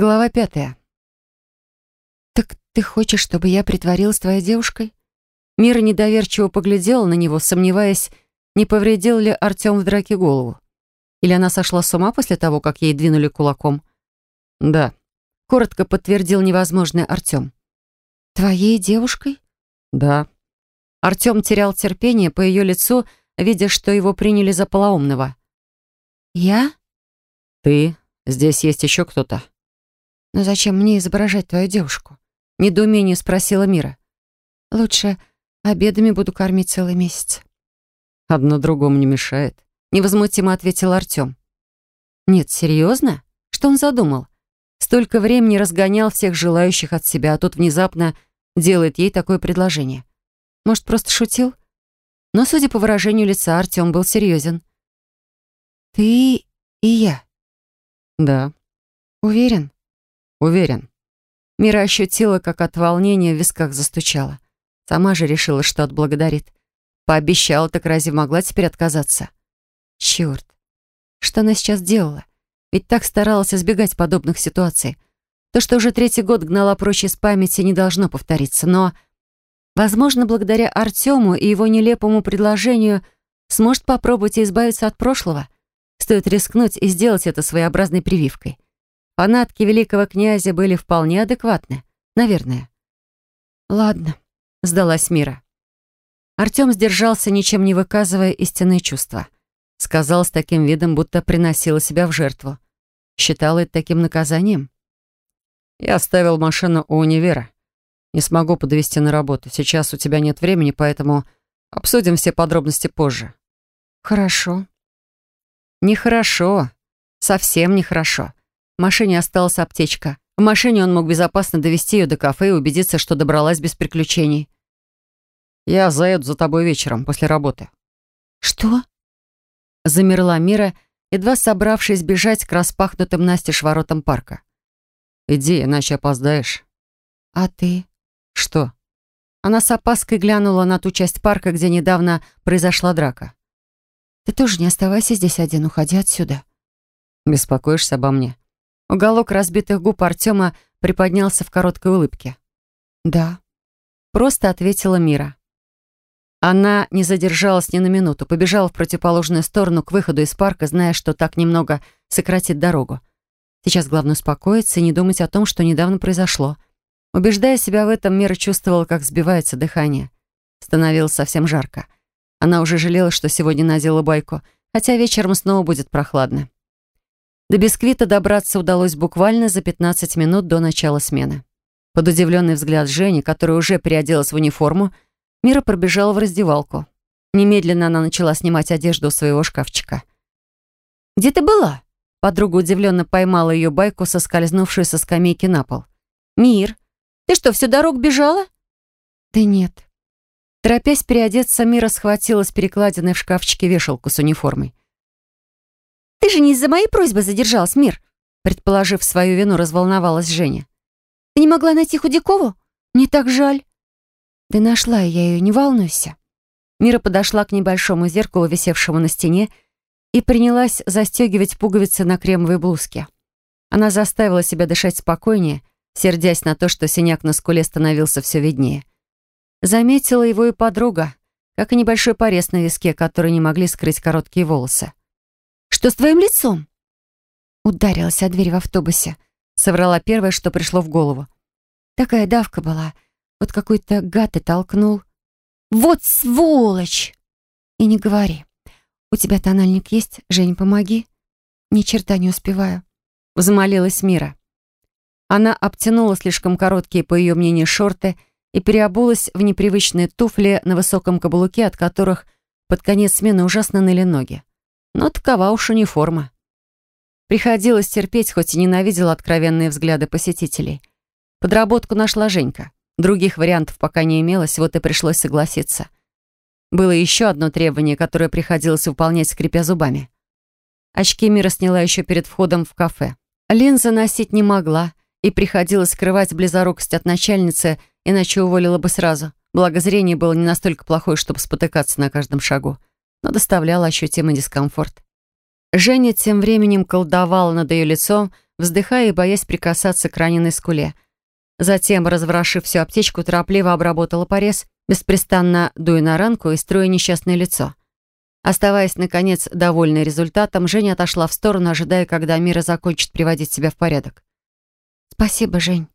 Глава пятая. «Так ты хочешь, чтобы я притворилась твоей девушкой?» Мира недоверчиво поглядела на него, сомневаясь, не повредил ли Артем в драке голову. Или она сошла с ума после того, как ей двинули кулаком? «Да», — коротко подтвердил невозможное Артем. «Твоей девушкой?» «Да». Артем терял терпение по ее лицу, видя, что его приняли за полоумного. «Я?» «Ты. Здесь есть еще кто-то». «Но зачем мне изображать твою девушку?» Недоумение спросила Мира. «Лучше обедами буду кормить целый месяц». «Одно другому не мешает», — невозмутимо ответил Артем. «Нет, серьезно? Что он задумал? Столько времени разгонял всех желающих от себя, а тут внезапно делает ей такое предложение. Может, просто шутил?» Но, судя по выражению лица, Артем был серьезен. «Ты и я?» «Да». «Уверен?» «Уверен». Мира ощутила, как от волнения в висках застучала. Сама же решила, что отблагодарит. Пообещала, так разве могла теперь отказаться? Черт, что она сейчас делала? Ведь так старалась избегать подобных ситуаций. То, что уже третий год гнала прочь из памяти, не должно повториться. Но, возможно, благодаря Артему и его нелепому предложению сможет попробовать избавиться от прошлого. Стоит рискнуть и сделать это своеобразной прививкой. Фанатки великого князя были вполне адекватны. Наверное. «Ладно», — сдалась Мира. Артем сдержался, ничем не выказывая истинные чувства. Сказал с таким видом, будто приносила себя в жертву. Считал это таким наказанием? «Я оставил машину у универа. Не смогу подвести на работу. Сейчас у тебя нет времени, поэтому обсудим все подробности позже». «Хорошо». «Нехорошо. Совсем нехорошо. В машине осталась аптечка. В машине он мог безопасно довести ее до кафе и убедиться, что добралась без приключений. «Я заеду за тобой вечером, после работы». «Что?» Замерла Мира, едва собравшись бежать к распахнутым настежь воротам парка. «Иди, иначе опоздаешь». «А ты?» «Что?» Она с опаской глянула на ту часть парка, где недавно произошла драка. «Ты тоже не оставайся здесь один, уходи отсюда». «Беспокоишься обо мне?» Уголок разбитых губ Артема приподнялся в короткой улыбке. «Да», — просто ответила Мира. Она не задержалась ни на минуту, побежала в противоположную сторону к выходу из парка, зная, что так немного сократит дорогу. Сейчас главное успокоиться и не думать о том, что недавно произошло. Убеждая себя в этом, Мира чувствовала, как сбивается дыхание. Становилось совсем жарко. Она уже жалела, что сегодня надела байку, хотя вечером снова будет прохладно. До бисквита добраться удалось буквально за 15 минут до начала смены. Под удивленный взгляд Жени, которая уже переоделась в униформу, Мира пробежала в раздевалку. Немедленно она начала снимать одежду у своего шкафчика. «Где ты была?» Подруга удивленно поймала ее байку, соскользнувшую со скамейки на пол. «Мир, ты что, всю дорогу бежала?» «Да нет». Торопясь переодеться, Мира схватила с перекладины в шкафчике вешалку с униформой. «Ты же не из-за моей просьбы задержалась, Мир!» Предположив свою вину, разволновалась Женя. «Ты не могла найти Худякову? Мне так жаль!» «Да нашла я ее, не волнуйся!» Мира подошла к небольшому зеркалу, висевшему на стене, и принялась застегивать пуговицы на кремовой блузке. Она заставила себя дышать спокойнее, сердясь на то, что синяк на скуле становился все виднее. Заметила его и подруга, как и небольшой порез на виске, который не могли скрыть короткие волосы. Что с твоим лицом?» Ударилась о дверь в автобусе. Соврала первое, что пришло в голову. Такая давка была. Вот какой-то гад и толкнул. «Вот сволочь!» «И не говори. У тебя тональник есть? Жень, помоги». «Ни черта не успеваю», — взмолилась Мира. Она обтянула слишком короткие, по ее мнению, шорты и переобулась в непривычные туфли на высоком каблуке, от которых под конец смены ужасно ныли ноги. Но такова уж униформа. Приходилось терпеть, хоть и ненавидела откровенные взгляды посетителей. Подработку нашла Женька. Других вариантов пока не имелось, вот и пришлось согласиться. Было еще одно требование, которое приходилось выполнять, скрипя зубами. Очки Мира сняла еще перед входом в кафе. Линзы носить не могла, и приходилось скрывать близорукость от начальницы, иначе уволила бы сразу. Благо зрение было не настолько плохое, чтобы спотыкаться на каждом шагу но доставляла ощутимый дискомфорт. Женя тем временем колдовала над ее лицом, вздыхая и боясь прикасаться к раненой скуле. Затем, разворошив всю аптечку, торопливо обработала порез, беспрестанно дуя на ранку и строя несчастное лицо. Оставаясь, наконец, довольной результатом, Женя отошла в сторону, ожидая, когда Мира закончит приводить себя в порядок. «Спасибо, Жень».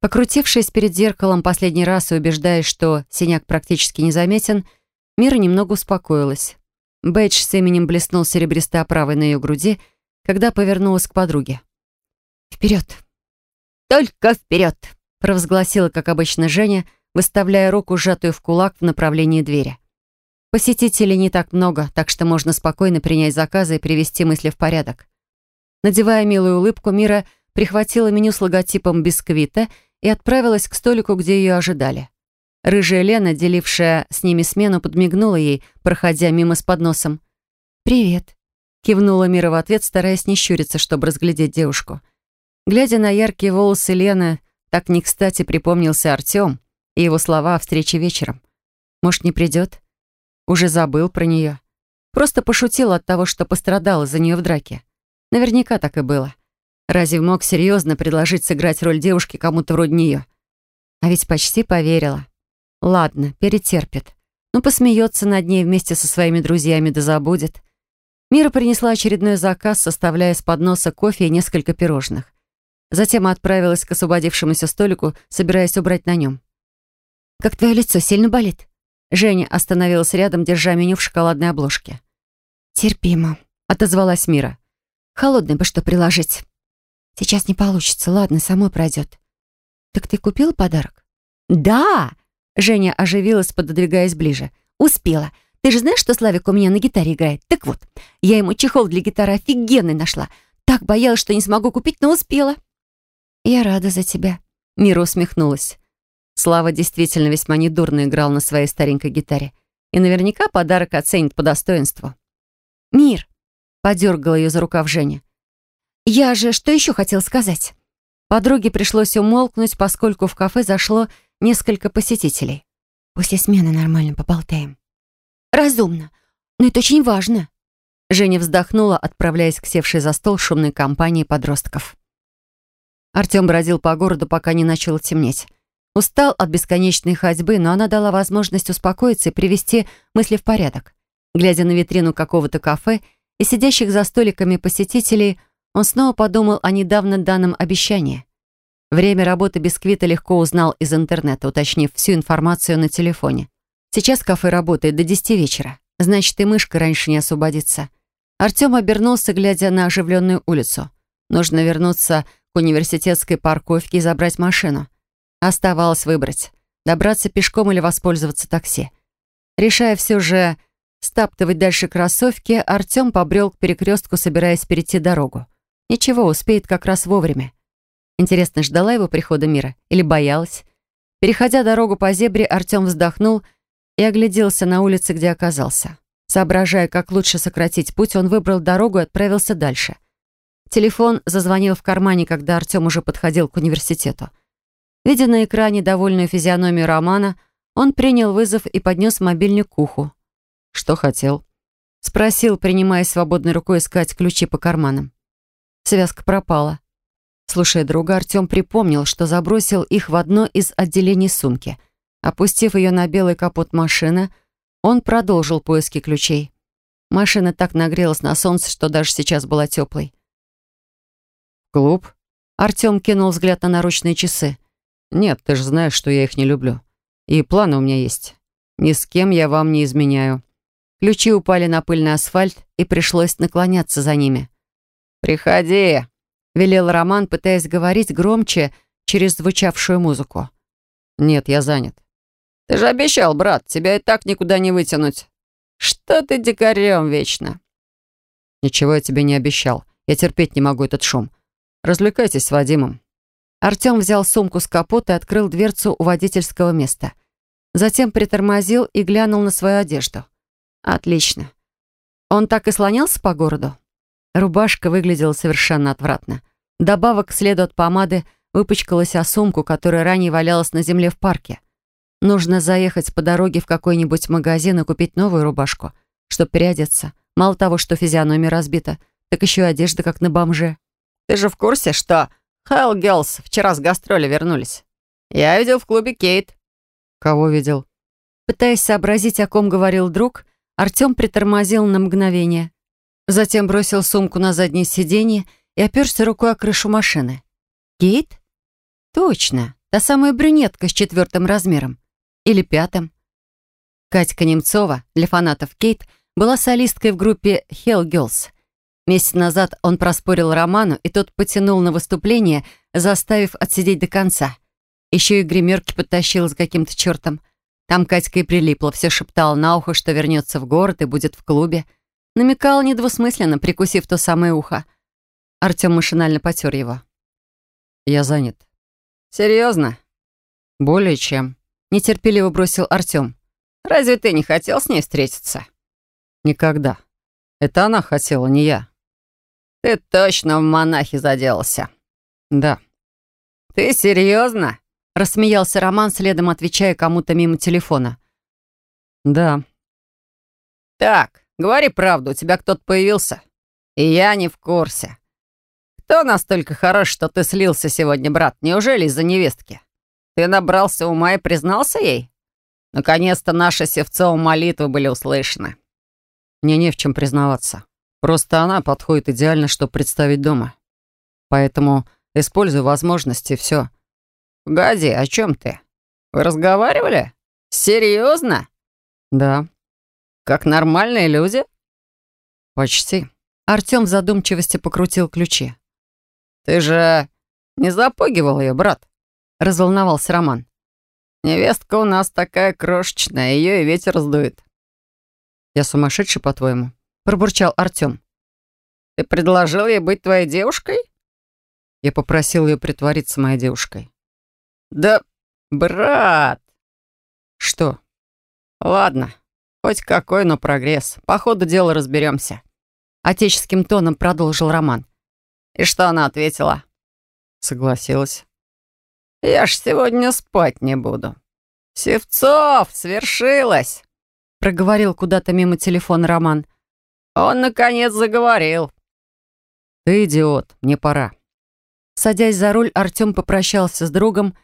Покрутившись перед зеркалом последний раз и убеждаясь, что синяк практически незаметен, Мира немного успокоилась. Бэйдж с именем блеснул серебристой оправой на ее груди, когда повернулась к подруге. «Вперед!» «Только вперед!» — провозгласила, как обычно, Женя, выставляя руку, сжатую в кулак в направлении двери. Посетителей не так много, так что можно спокойно принять заказы и привести мысли в порядок. Надевая милую улыбку, Мира прихватила меню с логотипом бисквита и отправилась к столику, где ее ожидали. Рыжая Лена, делившая с ними смену, подмигнула ей, проходя мимо с подносом. «Привет», — кивнула Мира в ответ, стараясь не щуриться, чтобы разглядеть девушку. Глядя на яркие волосы Лены, так не кстати припомнился Артем и его слова о встрече вечером. «Может, не придет?» Уже забыл про нее. Просто пошутил от того, что пострадал из-за нее в драке. Наверняка так и было. Разве мог серьезно предложить сыграть роль девушки кому-то вроде нее? А ведь почти поверила. Ладно, перетерпит. Ну, посмеется над ней вместе со своими друзьями да забудет. Мира принесла очередной заказ, составляя с подноса кофе и несколько пирожных. Затем отправилась к освободившемуся столику, собираясь убрать на нем. «Как твое лицо сильно болит?» Женя остановилась рядом, держа меню в шоколадной обложке. «Терпимо», — отозвалась Мира. «Холодный бы что приложить». «Сейчас не получится, ладно, самой пройдет». «Так ты купила подарок?» «Да!» — Женя оживилась, пододвигаясь ближе. «Успела. Ты же знаешь, что Славик у меня на гитаре играет? Так вот, я ему чехол для гитары офигенный нашла. Так боялась, что не смогу купить, но успела». «Я рада за тебя», — Мира усмехнулась. Слава действительно весьма недурно играл на своей старенькой гитаре. И наверняка подарок оценит по достоинству. «Мир!» — подергала ее за рукав Женя. «Я же что еще хотел сказать?» Подруге пришлось умолкнуть, поскольку в кафе зашло несколько посетителей. «После смены нормально поболтаем». «Разумно. Но это очень важно». Женя вздохнула, отправляясь к севшей за стол шумной компании подростков. Артем бродил по городу, пока не начало темнеть. Устал от бесконечной ходьбы, но она дала возможность успокоиться и привести мысли в порядок. Глядя на витрину какого-то кафе и сидящих за столиками посетителей, он снова подумал о недавно данном обещании. Время работы бисквита легко узнал из интернета, уточнив всю информацию на телефоне. Сейчас кафе работает до 10 вечера. Значит, и мышка раньше не освободится. Артем обернулся, глядя на оживленную улицу. Нужно вернуться к университетской парковке и забрать машину. Оставалось выбрать, добраться пешком или воспользоваться такси. Решая все же стаптывать дальше кроссовки, Артем побрел к перекрестку, собираясь перейти дорогу. Ничего, успеет как раз вовремя. Интересно, ждала его прихода мира или боялась? Переходя дорогу по зебре, Артем вздохнул и огляделся на улице, где оказался. Соображая, как лучше сократить путь, он выбрал дорогу и отправился дальше. Телефон зазвонил в кармане, когда Артем уже подходил к университету. Видя на экране довольную физиономию Романа, он принял вызов и поднес мобильник к уху. «Что хотел?» Спросил, принимая свободной рукой искать ключи по карманам. Связка пропала. Слушая друга, Артем припомнил, что забросил их в одно из отделений сумки. Опустив ее на белый капот машины, он продолжил поиски ключей. Машина так нагрелась на солнце, что даже сейчас была теплой. «Клуб?» Артем кинул взгляд на наручные часы. «Нет, ты же знаешь, что я их не люблю. И планы у меня есть. Ни с кем я вам не изменяю». Ключи упали на пыльный асфальт, и пришлось наклоняться за ними. «Приходи», — велел Роман, пытаясь говорить громче через звучавшую музыку. «Нет, я занят». «Ты же обещал, брат, тебя и так никуда не вытянуть. Что ты дикарем вечно?» «Ничего я тебе не обещал. Я терпеть не могу этот шум. Развлекайтесь с Вадимом». Артем взял сумку с капота и открыл дверцу у водительского места. Затем притормозил и глянул на свою одежду. Отлично. Он так и слонялся по городу? Рубашка выглядела совершенно отвратно. Добавок к следу от помады выпачкалась о сумку, которая ранее валялась на земле в парке. Нужно заехать по дороге в какой-нибудь магазин и купить новую рубашку, чтобы переодеться. Мало того, что физиономия разбита, так еще и одежда как на бомже. Ты же в курсе, что Hell Girls вчера с гастроли вернулись? Я видел в клубе Кейт». «Кого видел?» Пытаясь сообразить, о ком говорил друг, Артем притормозил на мгновение. Затем бросил сумку на заднее сиденье и оперся рукой о крышу машины. «Кейт?» «Точно, та самая брюнетка с четвертым размером. Или пятым». Катька Немцова, для фанатов Кейт, была солисткой в группе Hell Girls. Месяц назад он проспорил Роману, и тот потянул на выступление, заставив отсидеть до конца. Еще и гримерки подтащил с каким-то чертом. Там Катька и прилипла, все шептала на ухо, что вернется в город и будет в клубе. Намекал недвусмысленно, прикусив то самое ухо. Артем машинально потер его. «Я занят». «Серьезно?» «Более чем». Нетерпеливо бросил Артем. «Разве ты не хотел с ней встретиться?» «Никогда. Это она хотела, не я». «Ты точно в монахе заделался?» «Да». «Ты серьезно?» Рассмеялся Роман, следом отвечая кому-то мимо телефона. «Да». «Так, говори правду, у тебя кто-то появился?» «И я не в курсе. Кто настолько хорош, что ты слился сегодня, брат? Неужели из-за невестки? Ты набрался ума и признался ей? Наконец-то наши Севцова молитвы были услышаны. Мне не в чем признаваться. Просто она подходит идеально, чтобы представить дома. Поэтому используй возможности, все. Гади, о чем ты? Вы разговаривали? Серьезно? Да. Как нормальные люди? Почти. Артем в задумчивости покрутил ключи. «Ты же не запугивал ее, брат?» — разволновался Роман. «Невестка у нас такая крошечная, ее и ветер сдует». «Я сумасшедший, по-твоему?» — пробурчал Артем. «Ты предложил ей быть твоей девушкой?» Я попросил ее притвориться моей девушкой. «Да, брат!» «Что?» «Ладно, хоть какой, но прогресс. По ходу дела разберемся». Отеческим тоном продолжил Роман. И что она ответила? Согласилась. Я ж сегодня спать не буду. Севцов, свершилось! Проговорил куда-то мимо телефона Роман. Он, наконец, заговорил. Ты идиот, мне пора. Садясь за руль, Артем попрощался с другом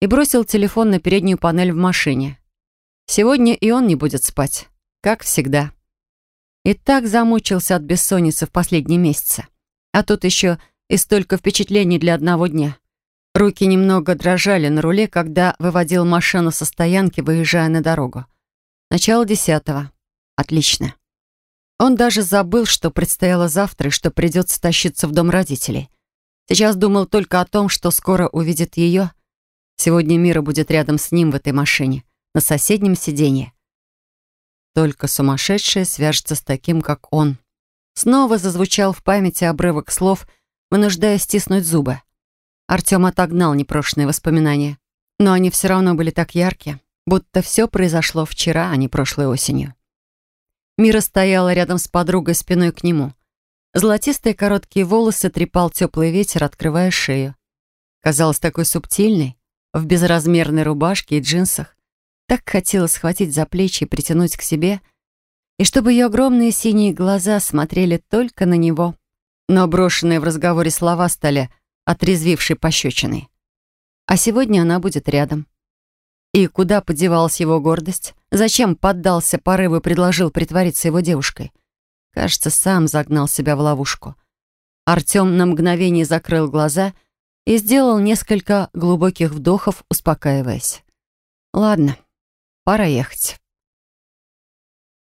и бросил телефон на переднюю панель в машине. Сегодня и он не будет спать, как всегда. И так замучился от бессонницы в последние месяцы. А тут еще и столько впечатлений для одного дня. Руки немного дрожали на руле, когда выводил машину со стоянки, выезжая на дорогу. Начало десятого. Отлично. Он даже забыл, что предстояло завтра и что придется тащиться в дом родителей. Сейчас думал только о том, что скоро увидит ее. Сегодня Мира будет рядом с ним в этой машине, на соседнем сиденье. Только сумасшедшая свяжется с таким, как он. Снова зазвучал в памяти обрывок слов, вынуждая стиснуть зубы. Артем отогнал непрошенные воспоминания. Но они все равно были так яркие, будто все произошло вчера, а не прошлой осенью. Мира стояла рядом с подругой спиной к нему. Золотистые короткие волосы трепал теплый ветер, открывая шею. Казалась такой субтильной, в безразмерной рубашке и джинсах. Так хотелось схватить за плечи и притянуть к себе — и чтобы ее огромные синие глаза смотрели только на него. Но брошенные в разговоре слова стали отрезвившей пощечиной. А сегодня она будет рядом. И куда подевалась его гордость? Зачем поддался порыву и предложил притвориться его девушкой? Кажется, сам загнал себя в ловушку. Артем на мгновение закрыл глаза и сделал несколько глубоких вдохов, успокаиваясь. «Ладно, пора ехать».